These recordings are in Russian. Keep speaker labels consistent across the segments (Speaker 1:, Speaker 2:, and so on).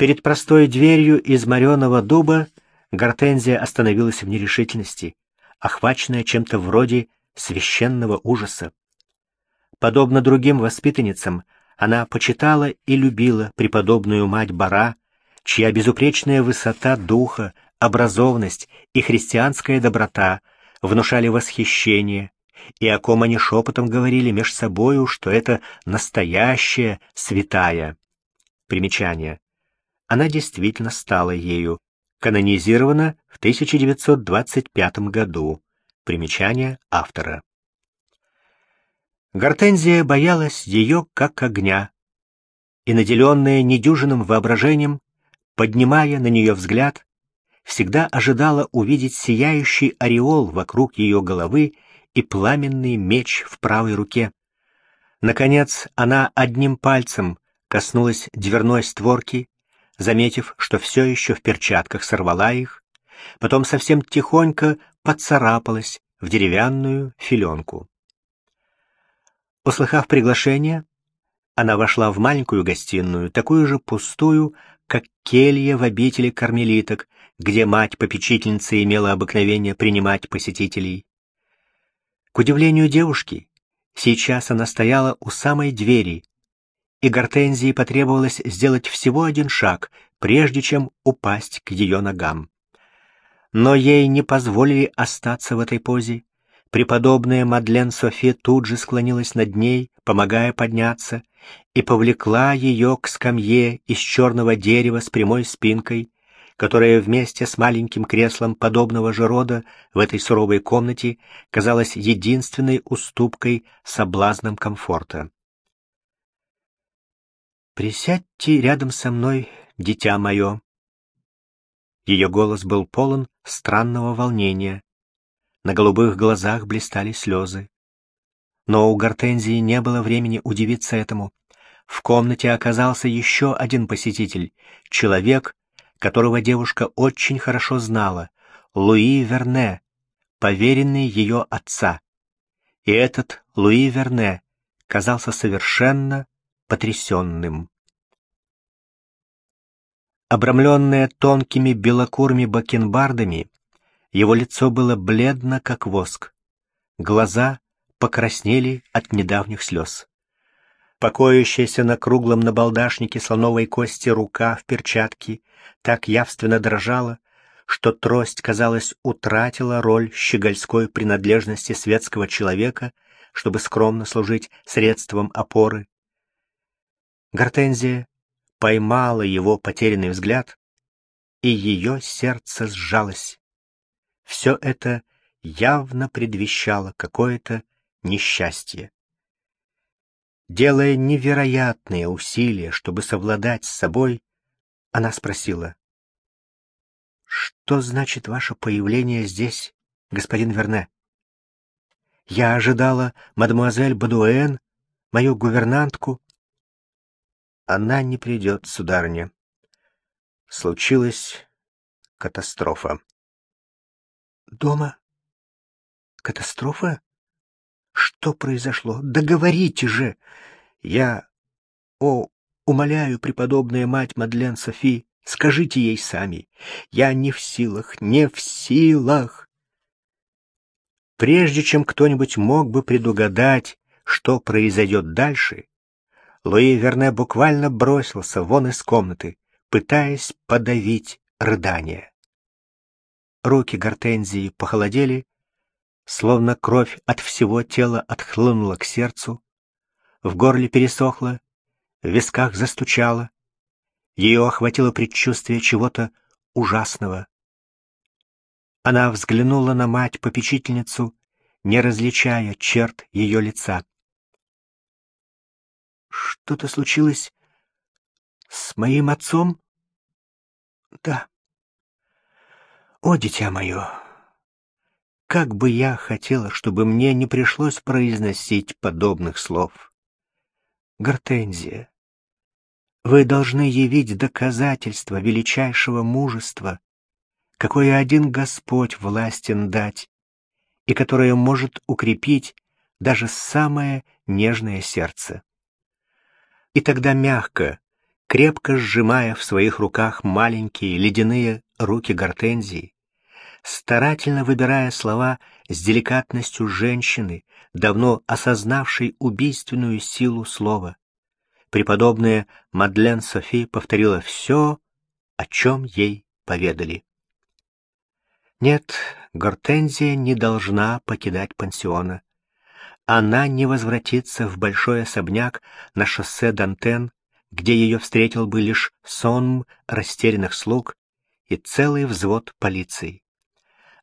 Speaker 1: Перед простой дверью из мореного дуба Гортензия остановилась в нерешительности, охваченная чем-то вроде священного ужаса. Подобно другим воспитанницам, она почитала и любила преподобную мать Бара, чья безупречная высота духа, образованность и христианская доброта внушали восхищение, и о ком они шепотом говорили меж собою, что это настоящая святая. Примечание. Она действительно стала ею. Канонизирована в 1925 году. Примечание автора. Гортензия боялась ее как огня, и, наделенная недюжинным воображением, поднимая на нее взгляд, всегда ожидала увидеть сияющий ореол вокруг ее головы и пламенный меч в правой руке. Наконец, она одним пальцем коснулась дверной створки, заметив, что все еще в перчатках сорвала их, потом совсем тихонько поцарапалась в деревянную филенку. Услыхав приглашение, она вошла в маленькую гостиную, такую же пустую, как келья в обители кармелиток, где мать-попечительница имела обыкновение принимать посетителей. К удивлению девушки, сейчас она стояла у самой двери, и Гортензии потребовалось сделать всего один шаг, прежде чем упасть к ее ногам. Но ей не позволили остаться в этой позе. Преподобная Мадлен Софи тут же склонилась над ней, помогая подняться, и повлекла ее к скамье из черного дерева с прямой спинкой, которая вместе с маленьким креслом подобного же рода в этой суровой комнате казалась единственной уступкой соблазнам комфорта. «Присядьте рядом со мной, дитя мое». Ее голос был полон странного волнения. На голубых глазах блистали слезы. Но у Гортензии не было времени удивиться этому. В комнате оказался еще один посетитель, человек, которого девушка очень хорошо знала, Луи Верне, поверенный ее отца. И этот Луи Верне казался совершенно потрясенным. Обрамленное тонкими белокурыми бакенбардами, его лицо было бледно, как воск. Глаза покраснели от недавних слез покоящаяся на круглом набалдашнике слоновой кости рука в перчатке так явственно дрожала, что трость, казалось, утратила роль щегольской принадлежности светского человека, чтобы скромно служить средством опоры. Гортензия поймала его потерянный взгляд, и ее сердце сжалось. Все это явно предвещало какое-то несчастье. Делая невероятные усилия, чтобы совладать с собой, она спросила. «Что значит ваше появление здесь, господин Верне?» «Я ожидала мадемуазель Бадуэн, мою гувернантку». «Она не придет, сударыня. Случилась катастрофа». «Дома? Катастрофа?» Что произошло? Договорите же! Я... О, умоляю, преподобная мать Мадлен Софи, скажите ей сами. Я не в силах, не в силах. Прежде чем кто-нибудь мог бы предугадать, что произойдет дальше, Луи Верне буквально бросился вон из комнаты, пытаясь подавить рыдание. Руки Гортензии похолодели, Словно кровь от всего тела отхлынула к сердцу, в горле пересохло, в висках застучало. Ее охватило предчувствие чего-то ужасного. Она взглянула на мать-попечительницу, не различая черт ее лица. «Что-то случилось с моим отцом?» «Да». «О, дитя мое, как бы я хотела, чтобы мне не пришлось произносить подобных слов. Гортензия, вы должны явить доказательство величайшего мужества, какое один Господь властен дать, и которое может укрепить даже самое нежное сердце. И тогда мягко, крепко сжимая в своих руках маленькие ледяные руки гортензии, старательно выбирая слова с деликатностью женщины, давно осознавшей убийственную силу слова. Преподобная Мадлен Софи повторила все, о чем ей поведали. Нет, Гортензия не должна покидать пансиона. Она не возвратится в большой особняк на шоссе Дантен, где ее встретил бы лишь сонм растерянных слуг и целый взвод полиции.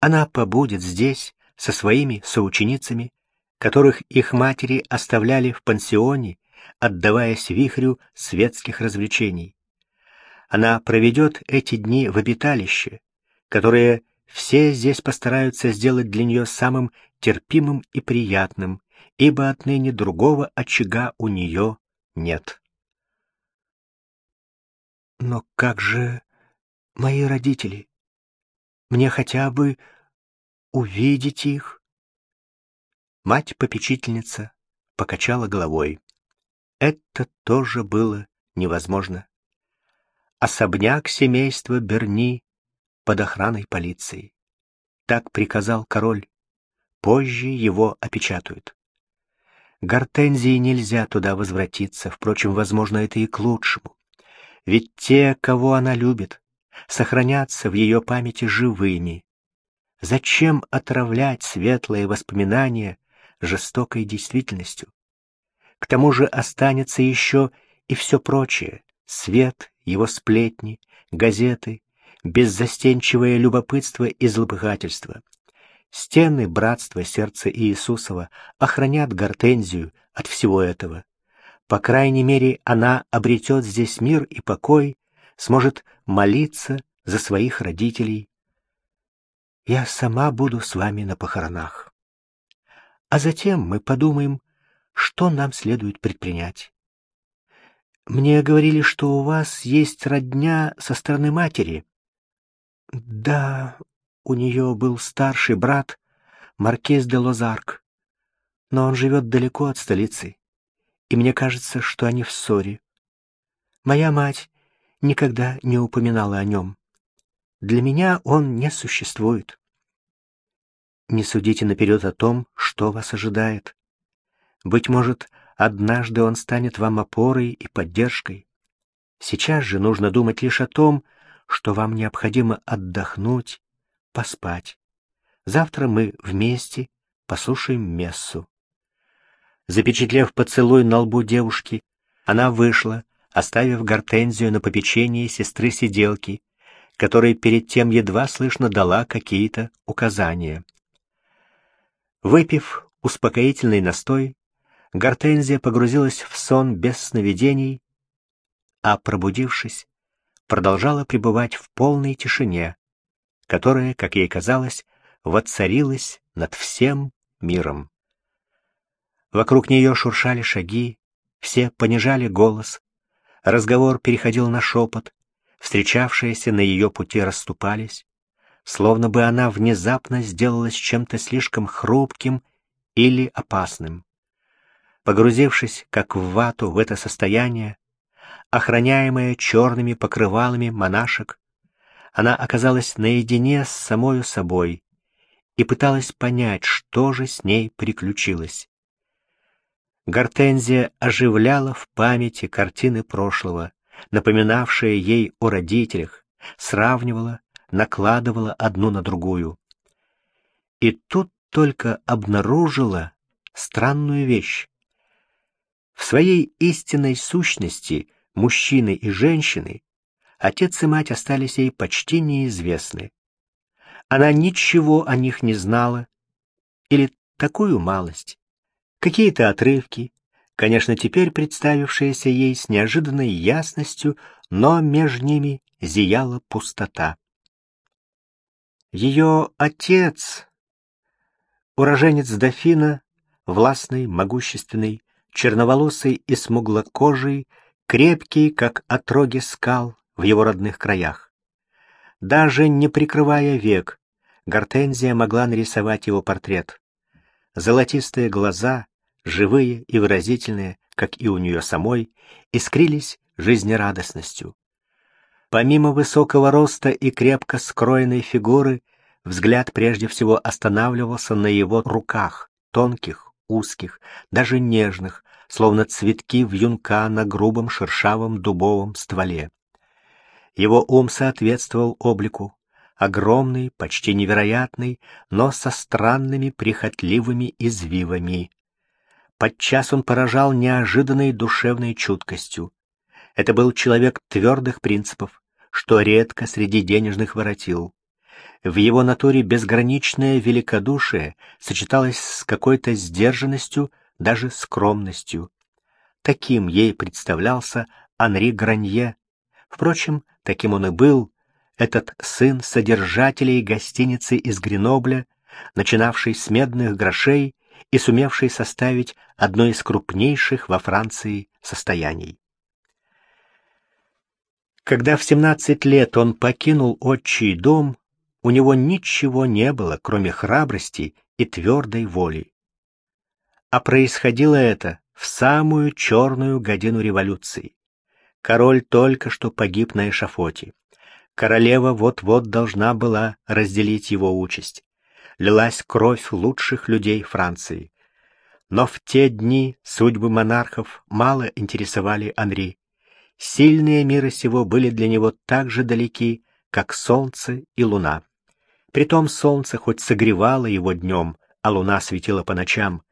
Speaker 1: Она побудет здесь со своими соученицами, которых их матери оставляли в пансионе, отдаваясь вихрю светских развлечений. Она проведет эти дни в обиталище, которое все здесь постараются сделать для нее самым терпимым и приятным, ибо отныне другого очага у нее нет. Но как же мои родители? Мне хотя бы увидеть их. Мать-попечительница покачала головой. Это тоже было невозможно. Особняк семейства Берни под охраной полиции. Так приказал король. Позже его опечатают. Гортензии нельзя туда возвратиться, впрочем, возможно, это и к лучшему. Ведь те, кого она любит, сохранятся в ее памяти живыми. Зачем отравлять светлые воспоминания жестокой действительностью? К тому же останется еще и все прочее — свет, его сплетни, газеты, беззастенчивое любопытство и злопыхательство. Стены братства сердца Иисусова охранят гортензию от всего этого. По крайней мере, она обретет здесь мир и покой, сможет молиться за своих родителей. Я сама буду с вами на похоронах. А затем мы подумаем, что нам следует предпринять. Мне говорили, что у вас есть родня со стороны матери. Да, у нее был старший брат, маркиз де Лозарк, но он живет далеко от столицы, и мне кажется, что они в ссоре. Моя мать никогда не упоминала о нем. Для меня он не существует. Не судите наперед о том, что вас ожидает. Быть может, однажды он станет вам опорой и поддержкой. Сейчас же нужно думать лишь о том, что вам необходимо отдохнуть, поспать. Завтра мы вместе послушаем мессу. Запечатлев поцелуй на лбу девушки, она вышла, оставив гортензию на попечении сестры-сиделки, которой перед тем едва слышно дала какие-то указания. Выпив успокоительный настой, Гортензия погрузилась в сон без сновидений, а, пробудившись, продолжала пребывать в полной тишине, которая, как ей казалось, воцарилась над всем миром. Вокруг нее шуршали шаги, все понижали голос, разговор переходил на шепот, встречавшиеся на ее пути расступались, словно бы она внезапно сделалась чем-то слишком хрупким или опасным. Погрузившись, как в вату, в это состояние, охраняемая черными покрывалами монашек, она оказалась наедине с самою собой и пыталась понять, что же с ней приключилось. Гортензия оживляла в памяти картины прошлого, напоминавшие ей о родителях, сравнивала, накладывала одну на другую. И тут только обнаружила странную вещь. В своей истинной сущности мужчины и женщины отец и мать остались ей почти неизвестны. Она ничего о них не знала, или такую малость. Какие-то отрывки, конечно, теперь представившиеся ей с неожиданной ясностью, но между ними зияла пустота. Ее отец, уроженец дофина, властный, могущественный, черноволосый и смуглокожий, крепкий, как отроги скал в его родных краях. Даже не прикрывая век, Гортензия могла нарисовать его портрет. Золотистые глаза, живые и выразительные, как и у нее самой, искрились жизнерадостностью. Помимо высокого роста и крепко скроенной фигуры, взгляд прежде всего останавливался на его руках, тонких, узких, даже нежных, словно цветки вьюнка на грубом шершавом дубовом стволе. Его ум соответствовал облику, огромный, почти невероятный, но со странными прихотливыми извивами. Подчас он поражал неожиданной душевной чуткостью. Это был человек твердых принципов, что редко среди денежных воротил. В его натуре безграничное великодушие сочеталось с какой-то сдержанностью, даже скромностью. Таким ей представлялся Анри Гранье. Впрочем, таким он и был, этот сын содержателей гостиницы из Гренобля, начинавший с медных грошей и сумевший составить одно из крупнейших во Франции состояний. Когда в 17 лет он покинул отчий дом, у него ничего не было, кроме храбрости и твердой воли. А происходило это в самую черную годину революции. Король только что погиб на эшафоте. Королева вот-вот должна была разделить его участь. Лилась кровь лучших людей Франции. Но в те дни судьбы монархов мало интересовали Анри. Сильные мира сего были для него так же далеки, как солнце и луна. Притом солнце хоть согревало его днем, а луна светила по ночам.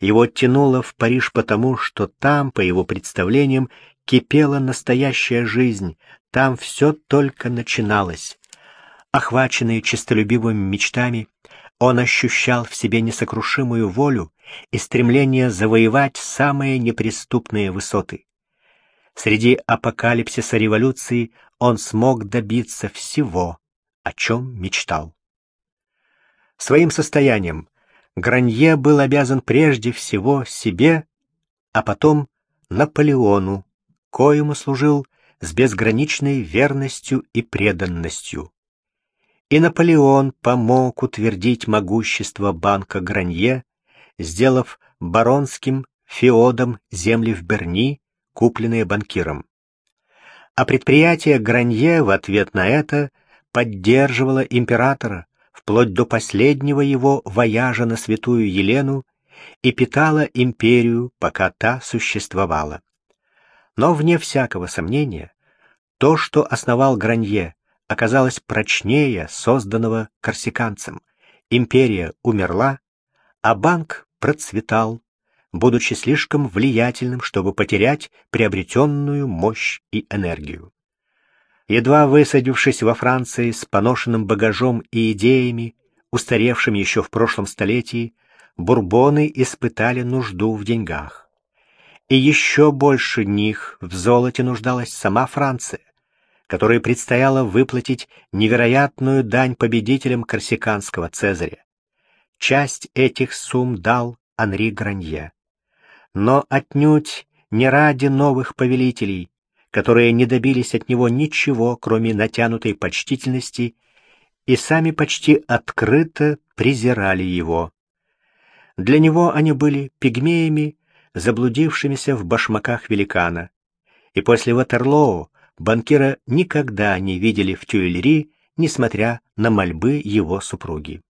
Speaker 1: Его тянуло в Париж потому, что там, по его представлениям, кипела настоящая жизнь, там все только начиналось. Охваченный честолюбивыми мечтами, он ощущал в себе несокрушимую волю и стремление завоевать самые неприступные высоты. Среди апокалипсиса революции он смог добиться всего, о чем мечтал. Своим состоянием Гранье был обязан прежде всего себе, а потом Наполеону, коему служил с безграничной верностью и преданностью. И Наполеон помог утвердить могущество банка Гранье, сделав баронским феодом земли в Берни, купленные банкиром. А предприятие Гранье в ответ на это поддерживало императора вплоть до последнего его вояжа на святую Елену и питало империю, пока та существовала. Но, вне всякого сомнения, то, что основал Гранье, оказалось прочнее созданного корсиканцем. Империя умерла, а банк процветал, будучи слишком влиятельным, чтобы потерять приобретенную мощь и энергию. Едва высадившись во Франции с поношенным багажом и идеями, устаревшими еще в прошлом столетии, бурбоны испытали нужду в деньгах и еще больше них в золоте нуждалась сама Франция, которой предстояло выплатить невероятную дань победителям корсиканского Цезаря. Часть этих сумм дал Анри Гранье. Но отнюдь не ради новых повелителей, которые не добились от него ничего, кроме натянутой почтительности, и сами почти открыто презирали его. Для него они были пигмеями, заблудившимися в башмаках великана. И после Ватерлоу банкира никогда не видели в Тюильри, несмотря на мольбы его супруги.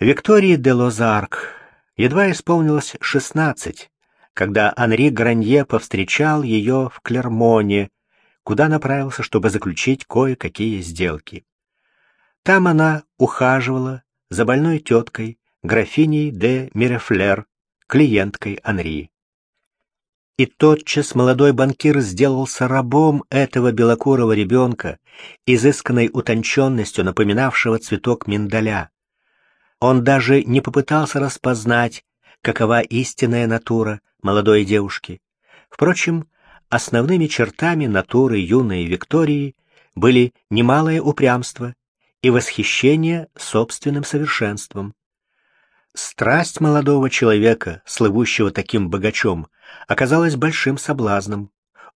Speaker 1: Виктории де Лозарк едва исполнилось шестнадцать, когда Анри Гранье повстречал ее в Клермоне, куда направился, чтобы заключить кое-какие сделки. Там она ухаживала за больной теткой, графиней де Мирефлер, клиенткой Анри. И тотчас молодой банкир сделался рабом этого белокурого ребенка, изысканной утонченностью напоминавшего цветок миндаля. Он даже не попытался распознать, какова истинная натура молодой девушки. Впрочем, основными чертами натуры юной Виктории были немалое упрямство и восхищение собственным совершенством. Страсть молодого человека, слывущего таким богачом, оказалась большим соблазном,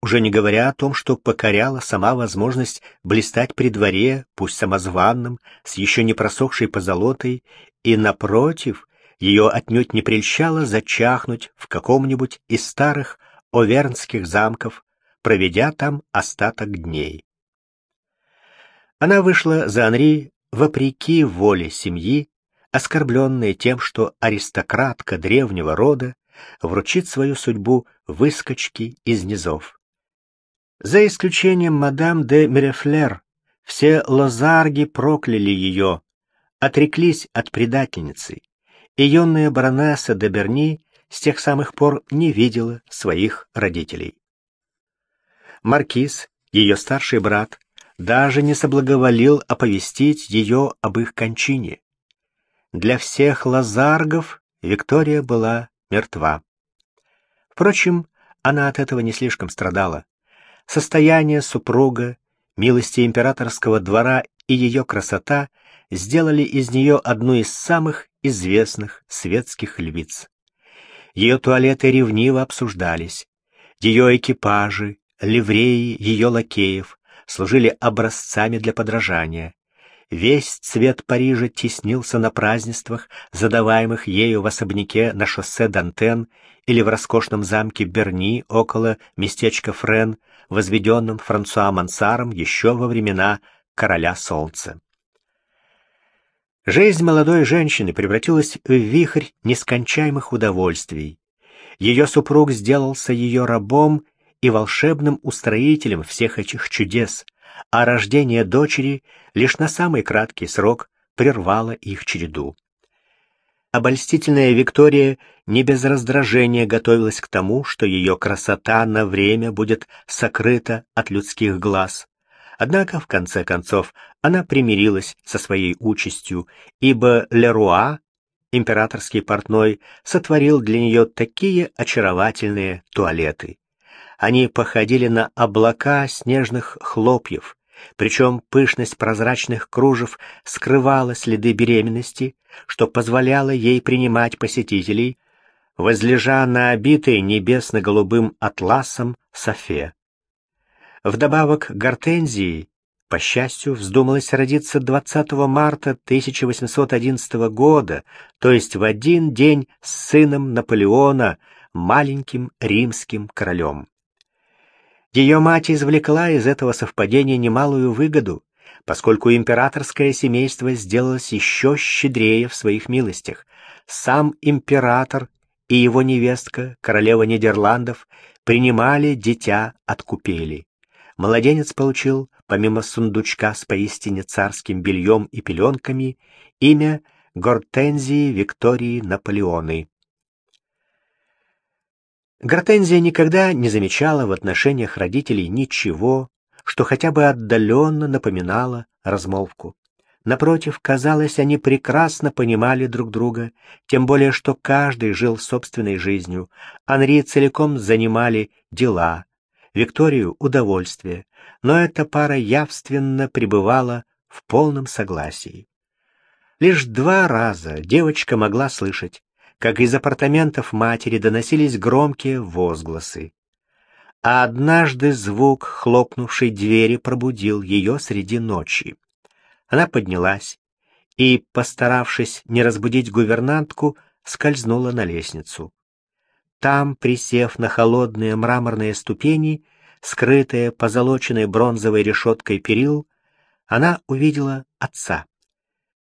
Speaker 1: уже не говоря о том, что покоряла сама возможность блистать при дворе, пусть самозванным, с еще не просохшей позолотой, и, напротив, ее отнюдь не прельщало зачахнуть в каком-нибудь из старых овернских замков, проведя там остаток дней. Она вышла за Анри вопреки воле семьи, оскорбленная тем, что аристократка древнего рода вручит свою судьбу выскочке из низов. За исключением мадам де Мерефлер, все лозарги прокляли ее, отреклись от предательницы, и юная баронесса де Берни с тех самых пор не видела своих родителей. Маркиз, ее старший брат, даже не соблаговолил оповестить ее об их кончине. Для всех лазаргов Виктория была мертва. Впрочем, она от этого не слишком страдала. Состояние супруга, милости императорского двора и ее красота сделали из нее одну из самых известных светских львиц. Ее туалеты ревниво обсуждались. Ее экипажи, ливреи ее лакеев служили образцами для подражания. Весь цвет Парижа теснился на празднествах, задаваемых ею в особняке на шоссе Дантен или в роскошном замке Берни около местечка Френ, возведенном Франсуа Мансаром еще во времена короля солнца. Жизнь молодой женщины превратилась в вихрь нескончаемых удовольствий. Ее супруг сделался ее рабом и волшебным устроителем всех этих чудес, а рождение дочери лишь на самый краткий срок прервало их череду. Обольстительная Виктория не без раздражения готовилась к тому, что ее красота на время будет сокрыта от людских глаз. Однако, в конце концов, она примирилась со своей участью, ибо Леруа, императорский портной, сотворил для нее такие очаровательные туалеты. Они походили на облака снежных хлопьев, причем пышность прозрачных кружев скрывала следы беременности, что позволяло ей принимать посетителей, возлежа на обитой небесно-голубым атласом софе. Вдобавок Гортензии, по счастью, вздумалось родиться 20 марта 1811 года, то есть в один день с сыном Наполеона, маленьким римским королем. Ее мать извлекла из этого совпадения немалую выгоду, поскольку императорское семейство сделалось еще щедрее в своих милостях. Сам император и его невестка, королева Нидерландов, принимали дитя от купели. Младенец получил, помимо сундучка с поистине царским бельем и пеленками, имя Гортензии Виктории Наполеоны. Гортензия никогда не замечала в отношениях родителей ничего, что хотя бы отдаленно напоминало размолвку. Напротив, казалось, они прекрасно понимали друг друга, тем более, что каждый жил собственной жизнью. Анри целиком занимали дела, Викторию — удовольствие, но эта пара явственно пребывала в полном согласии. Лишь два раза девочка могла слышать, как из апартаментов матери доносились громкие возгласы. А однажды звук хлопнувшей двери пробудил ее среди ночи. Она поднялась и, постаравшись не разбудить гувернантку, скользнула на лестницу. Там, присев на холодные мраморные ступени, скрытые позолоченной бронзовой решеткой перил, она увидела отца.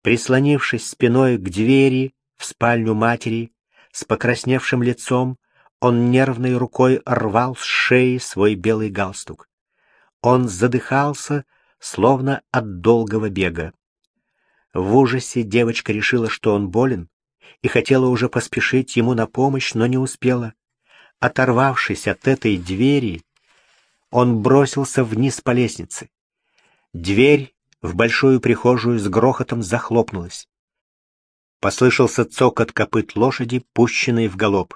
Speaker 1: Прислонившись спиной к двери, в спальню матери, с покрасневшим лицом, он нервной рукой рвал с шеи свой белый галстук. Он задыхался, словно от долгого бега. В ужасе девочка решила, что он болен, и хотела уже поспешить ему на помощь, но не успела. Оторвавшись от этой двери, он бросился вниз по лестнице. Дверь в большую прихожую с грохотом захлопнулась. Послышался цокот копыт лошади, пущенной в галоп.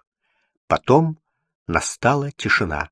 Speaker 1: Потом настала тишина.